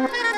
Bye.